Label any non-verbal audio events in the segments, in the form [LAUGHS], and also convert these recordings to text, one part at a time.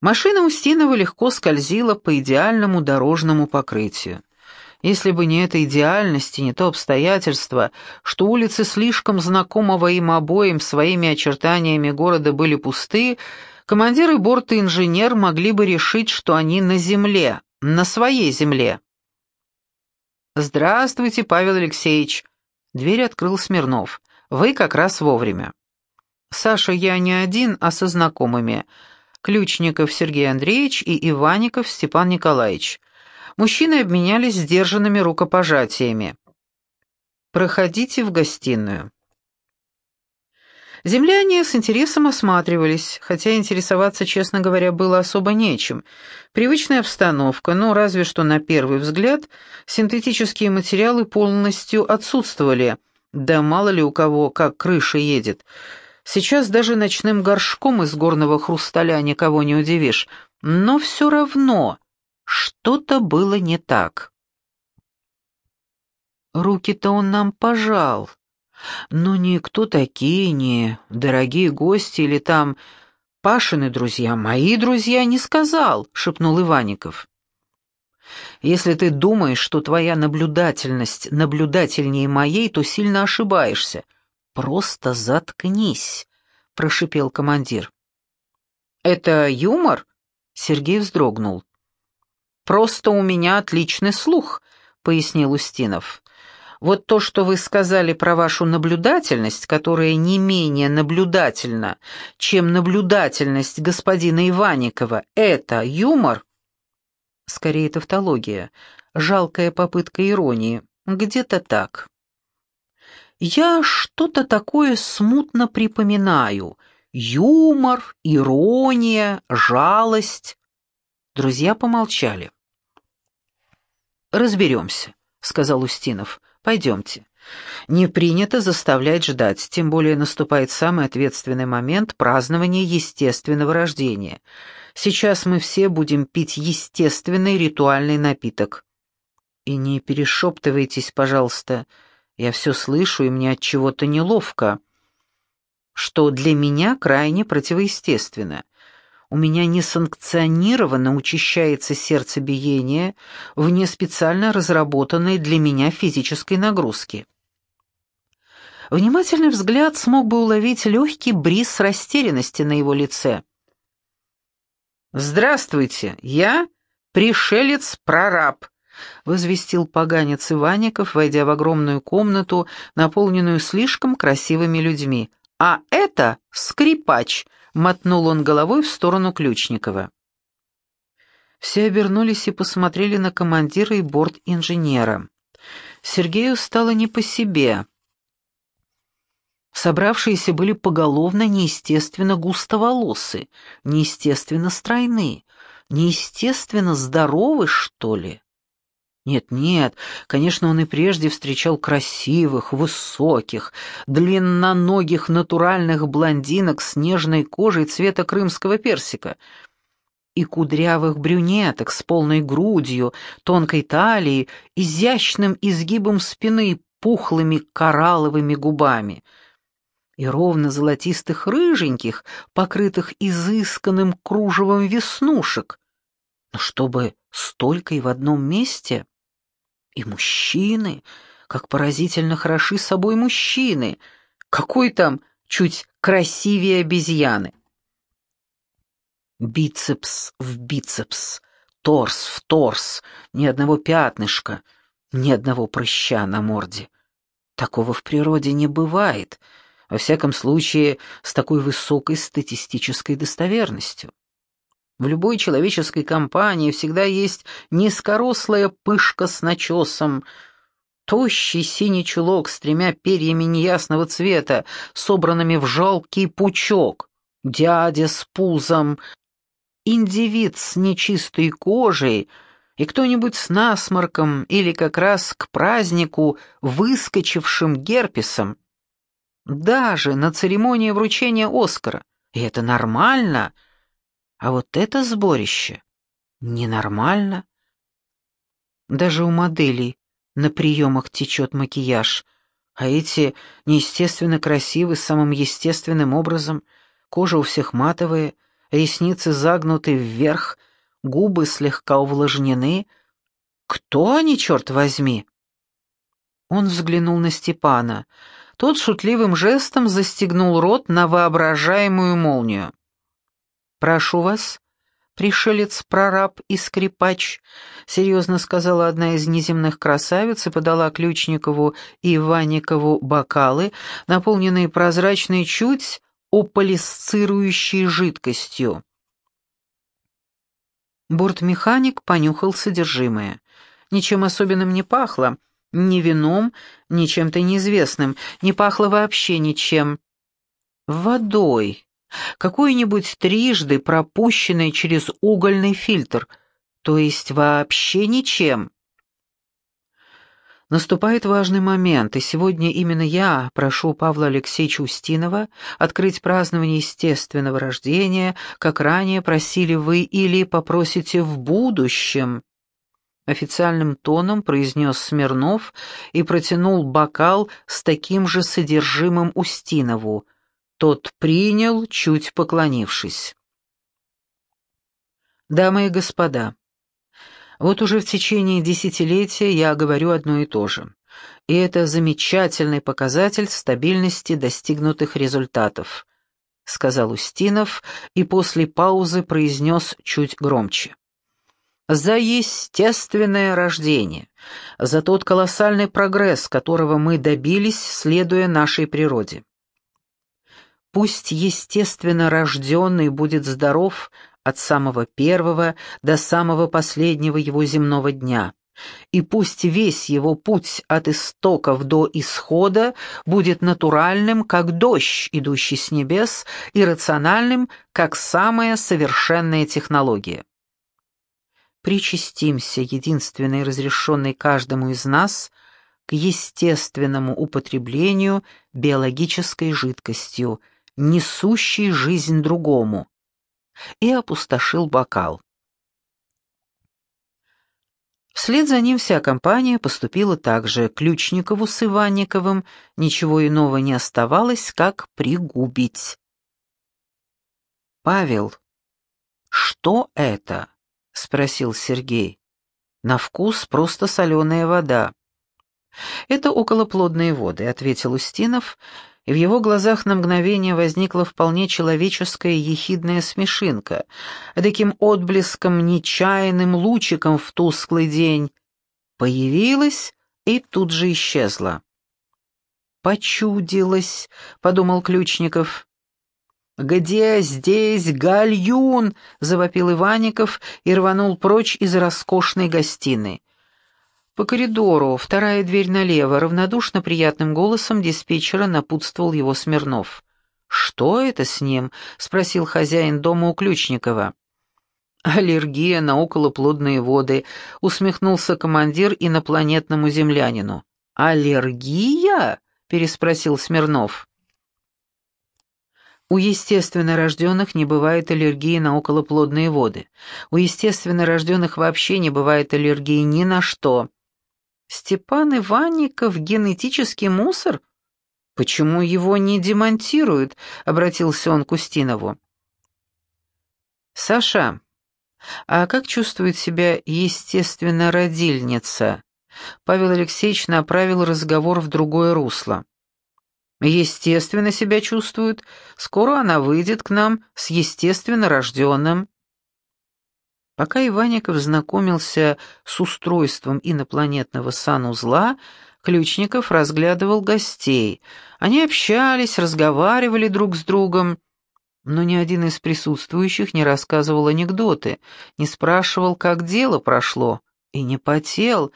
Машина Устинова легко скользила по идеальному дорожному покрытию. Если бы не эта идеальность и не то обстоятельство, что улицы слишком знакомого им обоим своими очертаниями города были пусты, командир и борт-инженер могли бы решить, что они на земле, на своей земле. «Здравствуйте, Павел Алексеевич!» Дверь открыл Смирнов. «Вы как раз вовремя». «Саша, я не один, а со знакомыми. Ключников Сергей Андреевич и Иванников Степан Николаевич. Мужчины обменялись сдержанными рукопожатиями. «Проходите в гостиную». Земляне с интересом осматривались, хотя интересоваться, честно говоря, было особо нечем. Привычная обстановка, но разве что на первый взгляд синтетические материалы полностью отсутствовали. Да мало ли у кого как крыша едет. Сейчас даже ночным горшком из горного хрусталя никого не удивишь. Но все равно что-то было не так. Руки-то он нам пожал. Но никто такие не дорогие гости или там Пашины друзья, мои друзья, не сказал, шепнул Иваников. Если ты думаешь, что твоя наблюдательность наблюдательнее моей, то сильно ошибаешься. Просто заткнись, прошипел командир. Это юмор? Сергей вздрогнул. «Просто у меня отличный слух», — пояснил Устинов. «Вот то, что вы сказали про вашу наблюдательность, которая не менее наблюдательна, чем наблюдательность господина Иванникова, это юмор?» «Скорее, тавтология. Жалкая попытка иронии. Где-то так». «Я что-то такое смутно припоминаю. Юмор, ирония, жалость». Друзья помолчали. «Разберемся», — сказал Устинов. «Пойдемте. Не принято заставлять ждать, тем более наступает самый ответственный момент празднования естественного рождения. Сейчас мы все будем пить естественный ритуальный напиток. И не перешептывайтесь, пожалуйста. Я все слышу, и мне от чего-то неловко, что для меня крайне противоестественно. У меня несанкционированно учащается сердцебиение вне специально разработанной для меня физической нагрузки. Внимательный взгляд смог бы уловить легкий бриз растерянности на его «Здравствуйте, я пришелец-прораб», — возвестил поганец Иванников, войдя в огромную комнату, наполненную слишком красивыми людьми. «А это скрипач», — мотнул он головой в сторону Ключникова. Все обернулись и посмотрели на командира и борт-инженера. Сергею стало не по себе. Собравшиеся были поголовно неестественно густоволосы, неестественно стройны, неестественно здоровы, что ли. Нет-нет, конечно, он и прежде встречал красивых, высоких, длинноногих натуральных блондинок с нежной кожей цвета крымского персика и кудрявых брюнеток с полной грудью, тонкой талией, изящным изгибом спины пухлыми коралловыми губами и ровно золотистых рыженьких, покрытых изысканным кружевом веснушек. Но чтобы столько и в одном месте... И мужчины, как поразительно хороши собой мужчины. Какой там чуть красивее обезьяны. Бицепс в бицепс, торс в торс, ни одного пятнышка, ни одного прыща на морде. Такого в природе не бывает, во всяком случае, с такой высокой статистической достоверностью. В любой человеческой компании всегда есть низкорослая пышка с начесом, тощий синий чулок с тремя перьями неясного цвета, собранными в жалкий пучок, дядя с пузом, индивид с нечистой кожей и кто-нибудь с насморком или как раз к празднику выскочившим герпесом. Даже на церемонии вручения Оскара. И это нормально — а вот это сборище ненормально. Даже у моделей на приемах течет макияж, а эти неестественно красивы самым естественным образом, кожа у всех матовая, ресницы загнуты вверх, губы слегка увлажнены. Кто они, черт возьми? Он взглянул на Степана. Тот шутливым жестом застегнул рот на воображаемую молнию. «Прошу вас, пришелец-прораб и скрипач», — серьезно сказала одна из неземных красавиц и подала Ключникову и Иванникову бокалы, наполненные прозрачной чуть ополисцирующей жидкостью. Бортмеханик понюхал содержимое. Ничем особенным не пахло, ни вином, ни чем-то неизвестным, не пахло вообще ничем. Водой, какой-нибудь трижды пропущенной через угольный фильтр, то есть вообще ничем. Наступает важный момент, и сегодня именно я прошу Павла Алексеевича Устинова открыть празднование естественного рождения, как ранее просили вы или попросите в будущем. Официальным тоном произнес Смирнов и протянул бокал с таким же содержимым Устинову. Тот принял, чуть поклонившись. «Дамы и господа, вот уже в течение десятилетия я говорю одно и то же. И это замечательный показатель стабильности достигнутых результатов», — сказал Устинов и после паузы произнес чуть громче. «За естественное рождение, за тот колоссальный прогресс, которого мы добились, следуя нашей природе. Пусть естественно рожденный будет здоров от самого первого до самого последнего его земного дня. И пусть весь его путь от истоков до исхода будет натуральным, как дождь, идущий с небес, и рациональным, как самая совершенная технология. Причастимся единственной разрешенной каждому из нас к естественному употреблению биологической жидкостью, несущей жизнь другому, и опустошил бокал. Вслед за ним вся компания поступила так же. Ключникову с Иванниковым ничего иного не оставалось, как пригубить. «Павел, что это?» — спросил Сергей. «На вкус просто соленая вода». «Это околоплодные воды», — ответил Устинов, в его глазах на мгновение возникла вполне человеческая ехидная смешинка, таким отблеском, нечаянным лучиком в тусклый день. Появилась и тут же исчезла. «Почудилась», — подумал Ключников. «Где здесь гальюн?» — завопил Иванников и рванул прочь из роскошной гостиной. По коридору, вторая дверь налево, равнодушно приятным голосом диспетчера напутствовал его Смирнов. «Что это с ним?» — спросил хозяин дома у Ключникова. «Аллергия на околоплодные воды», — усмехнулся командир инопланетному землянину. «Аллергия?» — переспросил Смирнов. У естественно рожденных не бывает аллергии на околоплодные воды. У естественно рожденных вообще не бывает аллергии ни на что. Степан Иванников — генетический мусор? Почему его не демонтируют? — обратился он к Устинову. «Саша, а как чувствует себя естественно родильница?» Павел Алексеевич направил разговор в другое русло. «Естественно себя чувствует. Скоро она выйдет к нам с естественно рожденным». Пока Иванников знакомился с устройством инопланетного санузла, Ключников разглядывал гостей. Они общались, разговаривали друг с другом, но ни один из присутствующих не рассказывал анекдоты, не спрашивал, как дело прошло, и не потел.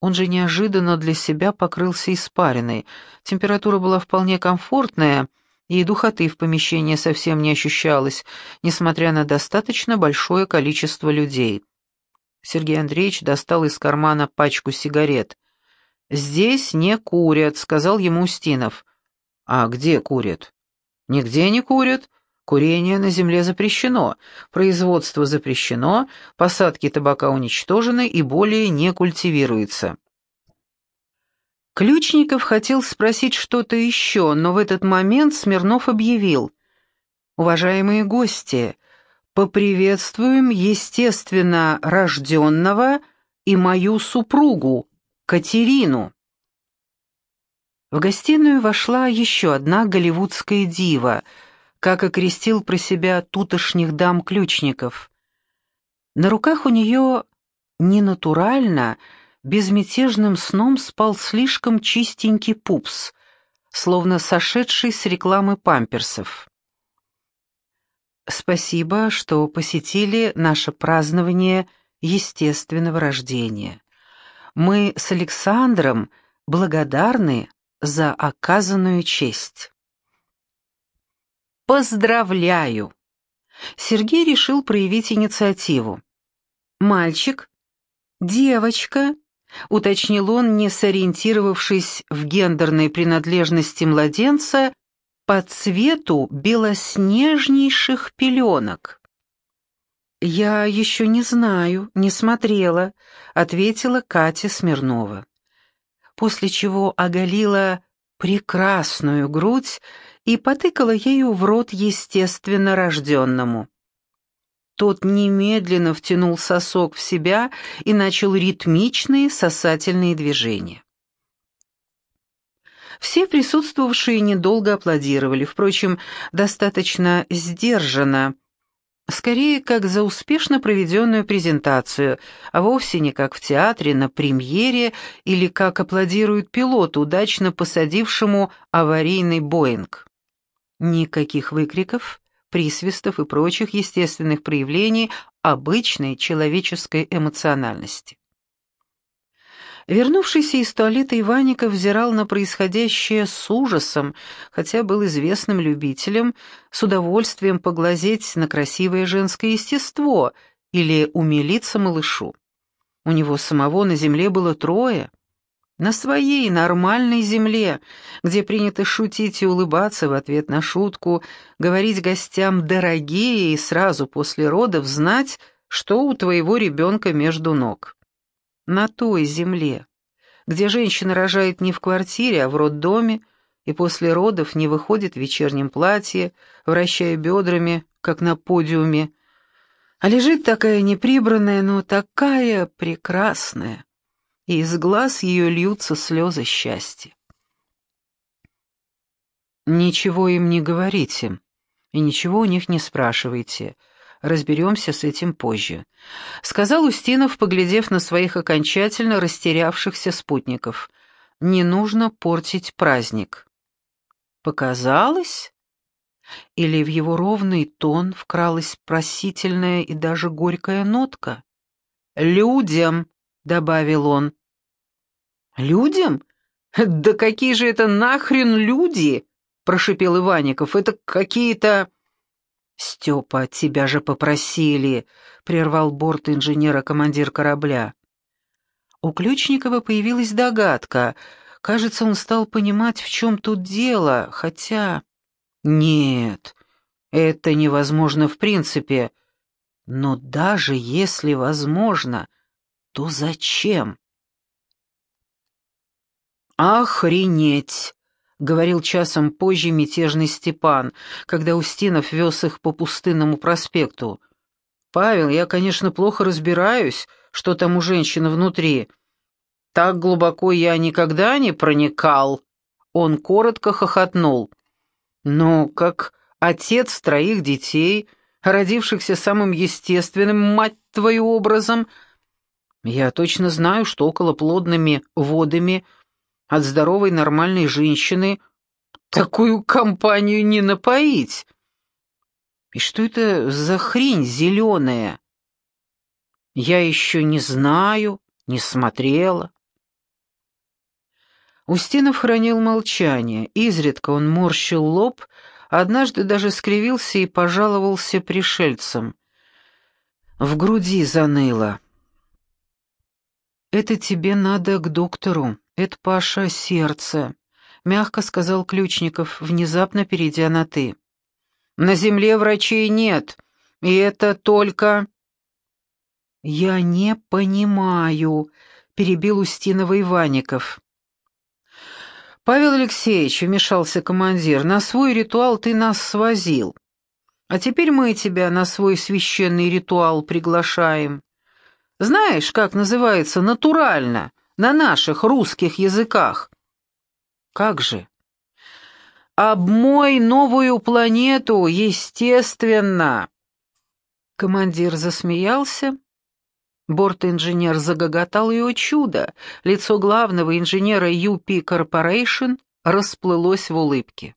Он же неожиданно для себя покрылся испариной. Температура была вполне комфортная — и духоты в помещении совсем не ощущалось, несмотря на достаточно большое количество людей. Сергей Андреевич достал из кармана пачку сигарет. «Здесь не курят», — сказал ему Устинов. «А где курят?» «Нигде не курят. Курение на земле запрещено, производство запрещено, посадки табака уничтожены и более не культивируются». Ключников хотел спросить что-то еще, но в этот момент Смирнов объявил. «Уважаемые гости, Поприветствуем естественно рожденного и мою супругу, Катерину. В гостиную вошла еще одна голливудская дива, как окрестил про себя тутошних дам-ключников. На руках у нее ненатурально, безмятежным сном спал слишком чистенький пупс, словно сошедший с рекламы памперсов. Спасибо, что посетили наше празднование естественного рождения. Мы с Александром благодарны за оказанную честь. Поздравляю! Сергей решил проявить инициативу. «Мальчик? Девочка?» — уточнил он, не сориентировавшись в гендерной принадлежности младенца по цвету белоснежнейших пеленок. «Я еще не знаю, не смотрела», — ответила Катя Смирнова. После чего оголила прекрасную грудь и потыкала ею в рот естественно рожденному. Тот немедленно втянул сосок в себя и начал ритмичные сосательные движения. Все присутствовавшие недолго аплодировали, впрочем, достаточно сдержанно, скорее как за успешно проведенную презентацию, а вовсе не как в театре на премьере или как аплодируют пилоту, удачно посадившему аварийный Боинг. Никаких выкриков, присвистов и прочих естественных проявлений обычной человеческой эмоциональности. Вернувшийся из туалета Иванников взирал на происходящее с ужасом, хотя был известным любителем с удовольствием поглазеть на красивое женское естество или умилиться малышу. У него самого на земле было трое. На своей нормальной земле, где принято шутить и улыбаться в ответ на шутку, говорить гостям «дорогие» и сразу после родов знать, что у твоего ребенка между ног. На той земле, где женщина рожает не в квартире, а в роддоме, и после родов не выходит в вечернем платье, вращая бедрами, как на подиуме, а лежит такая неприбранная, но такая прекрасная, и из глаз ее льются слезы счастья. Ничего им не говорите и ничего у них не спрашивайте — Разберемся с этим позже», — сказал Устинов, поглядев на своих окончательно растерявшихся спутников. «Не нужно портить праздник». «Показалось?» Или в его ровный тон вкралась просительная и даже горькая нотка? «Людям», — добавил он. «Людям? Да какие же это нахрен люди?» — прошипел Иванников. «Это какие-то...» «Степа, тебя же попросили», — прервал борт инженера командир корабля. У Ключникова появилась догадка. Кажется, он стал понимать, в чем тут дело, хотя... Нет, это невозможно в принципе. Но даже если возможно, то зачем? «Охренеть!» говорил часом позже мятежный Степан, когда Устинов вез их по пустынному проспекту. «Павел, я, конечно, плохо разбираюсь, что там у женщины внутри. Так глубоко я никогда не проникал». Он коротко хохотнул. «Но как отец троих детей, родившихся самым естественным, мать твою, образом, я точно знаю, что около плодными водами – от здоровой нормальной женщины такую компанию не напоить. И что это за хрень зеленая? Я еще не знаю, не смотрела. Устинов хранил молчание, изредка он морщил лоб, однажды даже скривился и пожаловался пришельцам. В груди заныло. «Это тебе надо к доктору», «Это, Паша, сердце», — мягко сказал Ключников, внезапно перейдя на «ты». «На земле врачей нет, и это только...» «Я не понимаю», — перебил Устинова Иванников. «Павел Алексеевич», — вмешался командир, — «на свой ритуал ты нас свозил. А теперь мы тебя на свой священный ритуал приглашаем. Знаешь, как называется натурально, на наших русских языках? Как же? Обмой новую планету, естественно. Командир засмеялся. Борт-инженер загоготал ее чудо. Лицо главного инженера UP Corporation расплылось в улыбке.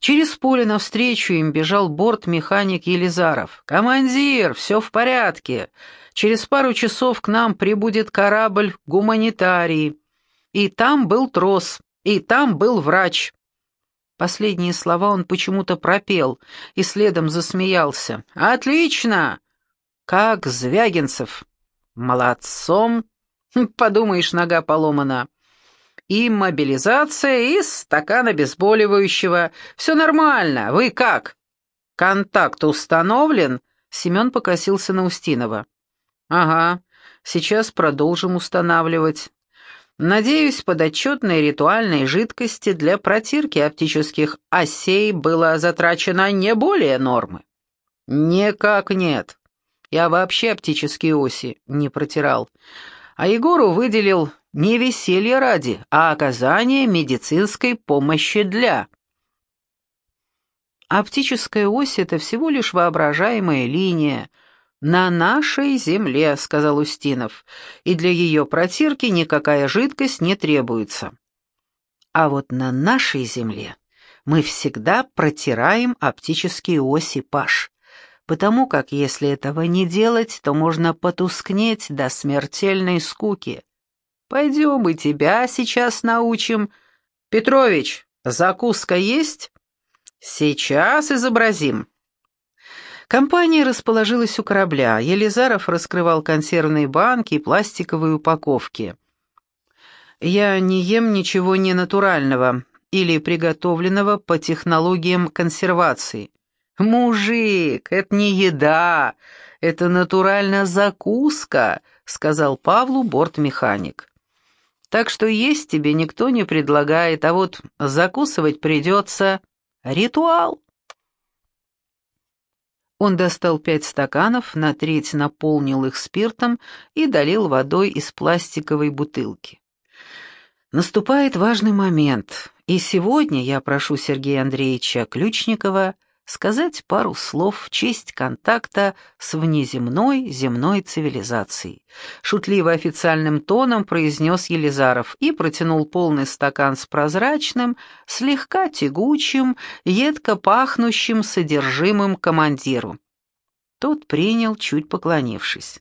Через поле навстречу им бежал борт-механик Елизаров. «Командир, все в порядке. Через пару часов к нам прибудет корабль гуманитарий. И там был трос, и там был врач». Последние слова он почему-то пропел и следом засмеялся. «Отлично! Как Звягинцев!» «Молодцом!» [LAUGHS] «Подумаешь, нога поломана!» И мобилизация, и стакан обезболивающего. Все нормально. Вы как? Контакт установлен?» Семен покосился на Устинова. «Ага, сейчас продолжим устанавливать. Надеюсь, подотчетной ритуальной жидкости для протирки оптических осей было затрачено не более нормы». «Никак нет. Я вообще оптические оси не протирал. А Егору выделил не веселье ради, а оказание медицинской помощи для. Оптическая ось — это всего лишь воображаемая линия. «На нашей земле», — сказал Устинов, — «и для ее протирки никакая жидкость не требуется». А вот на нашей земле мы всегда протираем оптические оси, Паш, потому как если этого не делать, то можно потускнеть до смертельной скуки. Пойдем и тебя сейчас научим. Петрович, закуска есть? Сейчас изобразим. Компания расположилась у корабля. Елизаров раскрывал консервные банки и пластиковые упаковки. «Я не ем ничего ненатурального или приготовленного по технологиям консервации». «Мужик, это не еда, это натуральная закуска», — сказал Павлу бортмеханик. Так что есть тебе никто не предлагает, а вот закусывать придется. Ритуал. Он достал пять стаканов, на треть наполнил их спиртом и долил водой из пластиковой бутылки. Наступает важный момент, и сегодня я прошу Сергея Андреевича Ключникова сказать пару слов в честь контакта с внеземной земной цивилизацией. Шутливо официальным тоном произнес Елизаров и протянул полный стакан с прозрачным, слегка тягучим, едко пахнущим содержимым командиру. Тот принял, чуть поклонившись.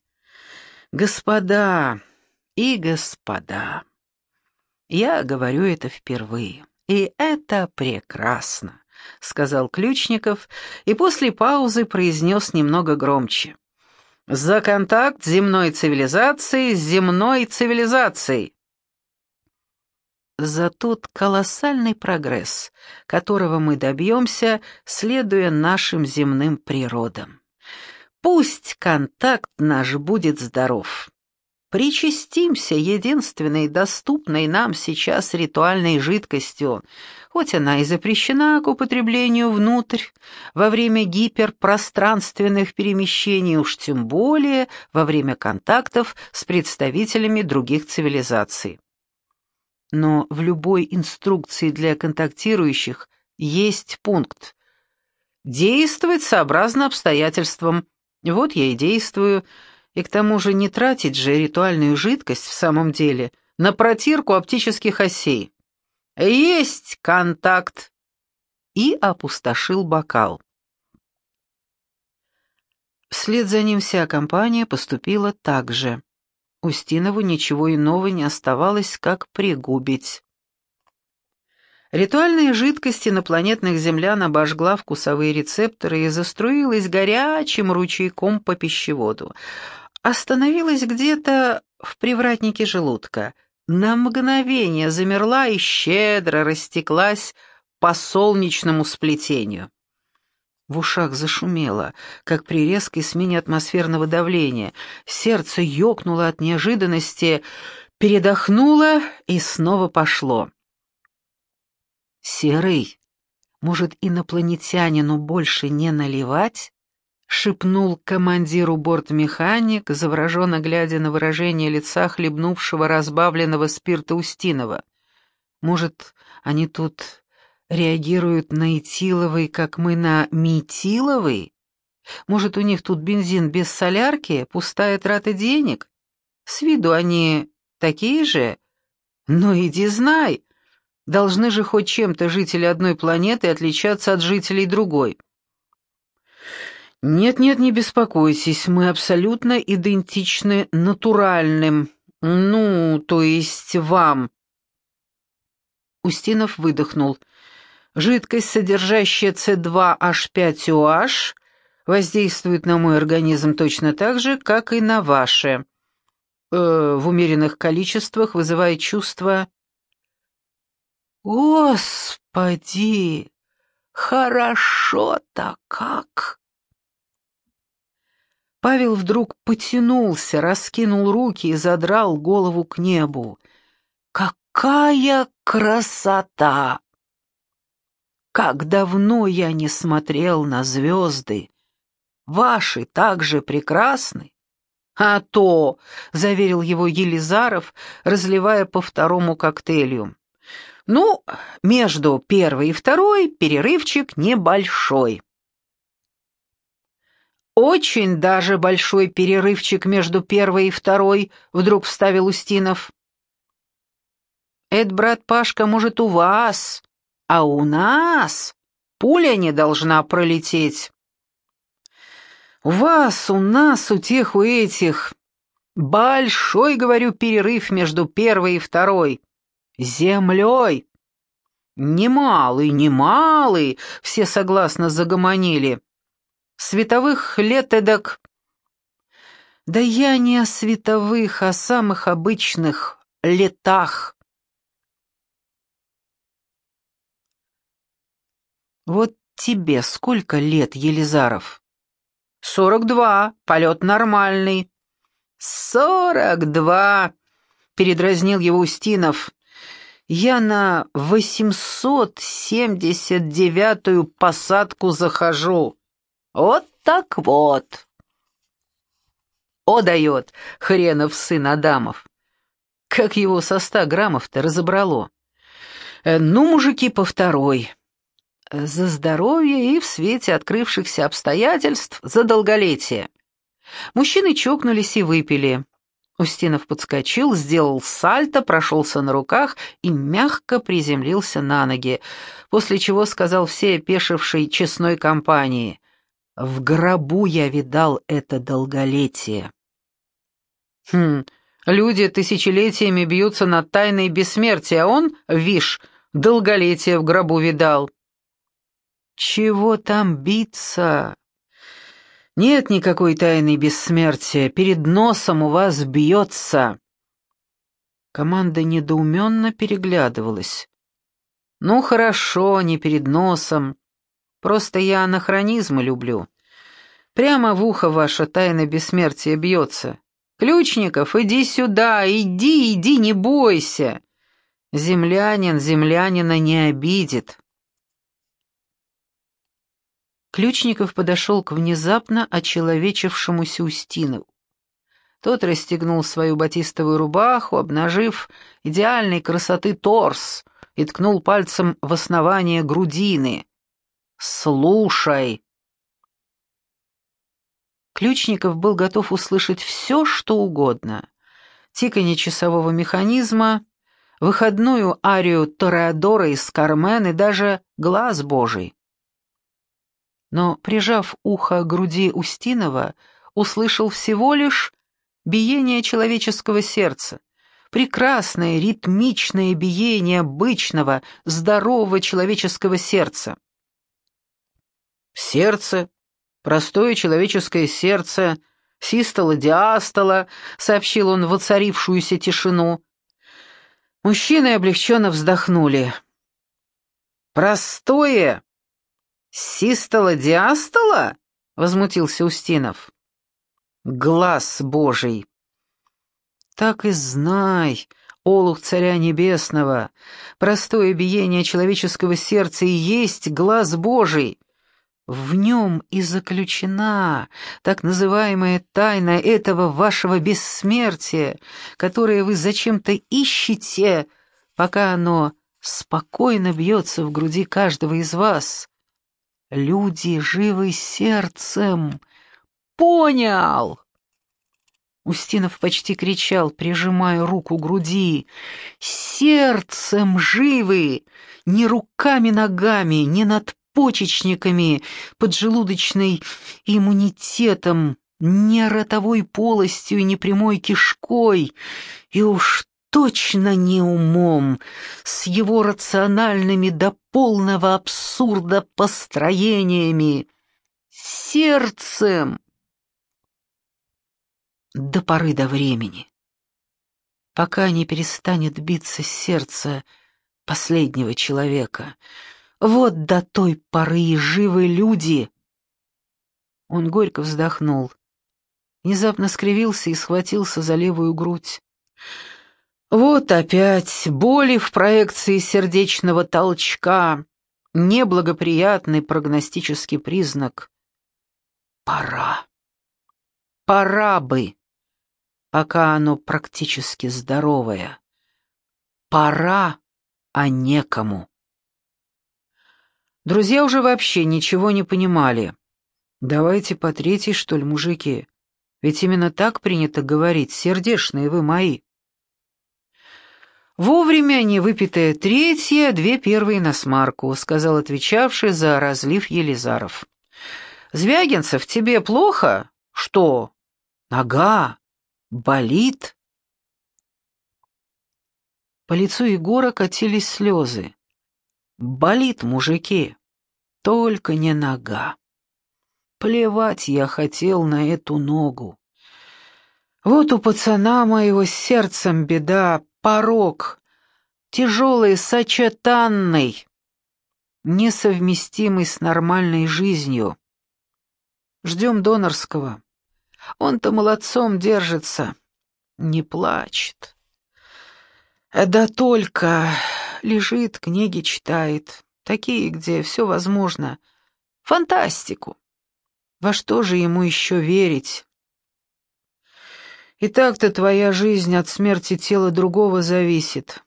«Господа и господа, я говорю это впервые, и это прекрасно. — сказал Ключников и после паузы произнес немного громче. «За контакт земной цивилизации с земной цивилизацией!» За тот колоссальный прогресс, которого мы добьемся, следуя нашим земным природам. Пусть контакт наш будет здоров. Причастимся единственной доступной нам сейчас ритуальной жидкостью, хоть она и запрещена к употреблению внутрь во время гиперпространственных перемещений, уж тем более во время контактов с представителями других цивилизаций. Но в любой инструкции для контактирующих есть пункт «Действовать сообразно обстоятельствам». Вот я и действую, и к тому же не тратить же ритуальную жидкость в самом деле на протирку оптических осей. Есть контакт. И опустошил бокал. Вслед за ним вся компания поступила так же. Устинову ничего иного не оставалось, как пригубить. Ритуальная жидкость инопланетных землян обожгла вкусовые рецепторы и заструилась горячим ручейком по пищеводу остановилась где-то в привратнике желудка, на мгновение замерла и щедро растеклась по солнечному сплетению. В ушах зашумело, как при резкой смене атмосферного давления. Сердце ёкнуло от неожиданности, передохнуло и снова пошло. «Серый, Может, инопланетянину больше не наливать? Шепнул командиру бортмеханик, завороженно глядя на выражение лица хлебнувшего разбавленного спирта Устинова. Может, они тут реагируют на этиловый, как мы на метиловый? Может, у них тут бензин без солярки, пустая трата денег? С виду они такие же? Но иди знай. Должны же хоть чем-то жители одной планеты отличаться от жителей другой. Нет-нет, не беспокойтесь, мы абсолютно идентичны натуральным. Ну, то есть вам. Устинов выдохнул. Жидкость, содержащая С2H5OH, воздействует на мой организм точно так же, как и на ваше. Э, в умеренных количествах вызывает чувство «Господи, хорошо-то как!» Павел вдруг потянулся, раскинул руки и задрал голову к небу. «Какая красота! Как давно я не смотрел на звезды! Ваши так же прекрасны!» «А то!» — заверил его Елизаров, разливая по второму коктейлю. «Ну, между первой и второй перерывчик небольшой». «Очень даже большой перерывчик между первой и второй», — вдруг вставил Устинов. «Это, брат Пашка, может, у вас, а у нас пуля не должна пролететь». У вас, у нас, у тех, у этих. Большой, говорю, перерыв между первой и второй. Землей. Немалый, немалый, все согласно загомонили. Световых лет эдак... Да я не о световых, а о самых обычных летах. Вот тебе сколько лет, Елизаров? «Сорок два, полет нормальный». «Сорок два», — передразнил его Устинов. «Я на восемьсот семьдесят девятую посадку захожу. Вот так вот». «О, дает, хренов сын Адамов». Как его со ста граммов-то разобрало. Э, «Ну, мужики, по второй» за здоровье и в свете открывшихся обстоятельств за долголетие. Мужчины чокнулись и выпили. Устинов подскочил, сделал сальто, прошелся на руках и мягко приземлился на ноги, после чего сказал всей опешившей честной компании «В гробу я видал это долголетие». «Хм, люди тысячелетиями бьются над тайной бессмертия, а он, вишь, долголетие в гробу видал». Чего там биться? Нет никакой тайны бессмертия, перед носом у вас бьется. Команда недоуменно переглядывалась. Ну хорошо, не перед носом. Просто я анахронизмы люблю. Прямо в ухо ваше тайна бессмертия бьется. Ключников, иди сюда, иди, иди, не бойся. Землянин землянина не обидит. Ключников подошел к внезапно очеловечившемуся Устинову. Тот расстегнул свою батистовую рубаху, обнажив идеальной красоты торс, и ткнул пальцем в основание грудины. «Слушай!» Ключников был готов услышать все, что угодно. Тиканье часового механизма, выходную арию Тореадора из Кармен и даже глаз божий но, прижав ухо к груди Устинова, услышал всего лишь биение человеческого сердца, прекрасное ритмичное биение обычного, здорового человеческого сердца. Сердце, простое человеческое сердце, систола-диастола, сообщил он воцарившуюся тишину. Мужчины облегченно вздохнули. «Простое!» «Систола-диастола?» — возмутился Устинов. «Глаз божий!» «Так и знай, Олух Царя Небесного, простое биение человеческого сердца и есть глаз Божий. В нем и заключена так называемая тайна этого вашего бессмертия, которое вы зачем-то ищете, пока оно спокойно бьется в груди каждого из вас. Люди живы сердцем. Понял! Устинов почти кричал, прижимая руку к груди. «Сердцем живы! Не руками-ногами, не надпочечниками, поджелудочной иммунитетом, не ротовой полостью и не прямой кишкой, и уж точно не умом, с его рациональными до полного абсурда построениями. Сердцем!» до поры до времени, пока не перестанет биться сердце последнего человека. Вот до той поры и живы люди. Он горько вздохнул, внезапно скривился и схватился за левую грудь. Вот опять боли в проекции сердечного толчка, неблагоприятный прогностический признак. Пора. Пора бы пока оно практически здоровое. Пора, а некому. Друзья уже вообще ничего не понимали. «Давайте по третьей, что ли, мужики? Ведь именно так принято говорить, сердешные вы мои». «Вовремя не выпитая третья, две первые на смарку», — сказал отвечавший за разлив Елизаров. «Звягинцев, тебе плохо?» «Что?» «Нога. Болит?» По лицу Егора катились слезы. «Болит, мужики, только не нога. Плевать я хотел на эту ногу. Вот у пацана моего сердцем беда, порог, тяжелый, сочетанный, несовместимый с нормальной жизнью. Ждем донорского. Он-то молодцом держится, не плачет. Да только лежит, книги читает, такие, где все возможно. Фантастику. Во что же ему еще верить? И так-то твоя жизнь от смерти тела другого зависит.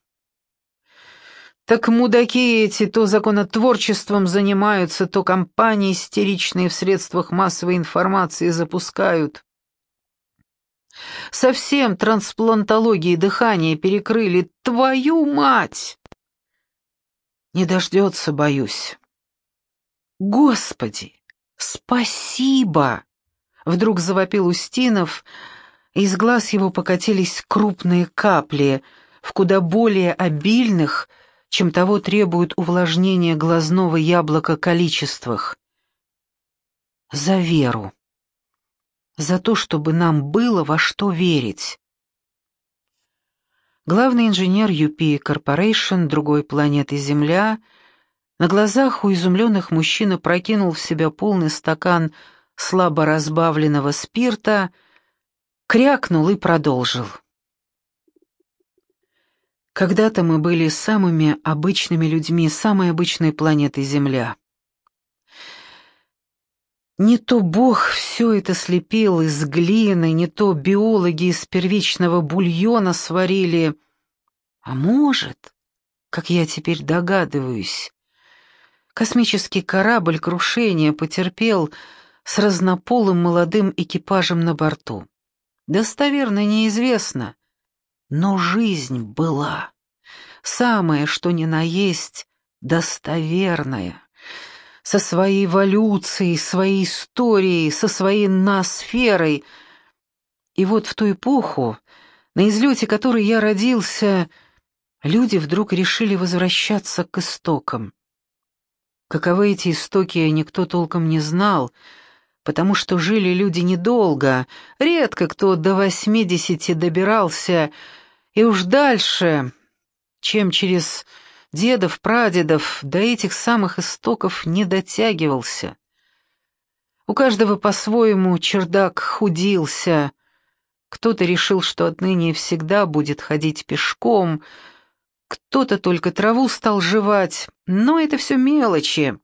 Так мудаки эти то законотворчеством занимаются, то компании истеричные в средствах массовой информации запускают. Совсем трансплантологии дыхания перекрыли. Твою мать! Не дождется, боюсь. Господи, спасибо! Вдруг завопил Устинов, из глаз его покатились крупные капли, в куда более обильных, чем того требует увлажнения глазного яблока количествах. За веру за то, чтобы нам было во что верить. Главный инженер UP Corporation другой планеты Земля на глазах у изумленных мужчин прокинул в себя полный стакан слабо разбавленного спирта, крякнул и продолжил. Когда-то мы были самыми обычными людьми самой обычной планеты Земля. Не то Бог все это слепил из глины, не то биологи из первичного бульона сварили. А может, как я теперь догадываюсь, космический корабль крушения потерпел с разнополым молодым экипажем на борту. Достоверно неизвестно, но жизнь была. Самое, что ни на есть, достоверная со своей эволюцией, своей историей, со своей ноосферой. И вот в ту эпоху, на излете которой я родился, люди вдруг решили возвращаться к истокам. Каковы эти истоки, никто толком не знал, потому что жили люди недолго, редко кто до восьмидесяти добирался, и уж дальше, чем через дедов, прадедов до этих самых истоков не дотягивался. У каждого по-своему чердак худился, Кто-то решил, что отныне всегда будет ходить пешком, кто-то только траву стал жевать, но это все мелочи.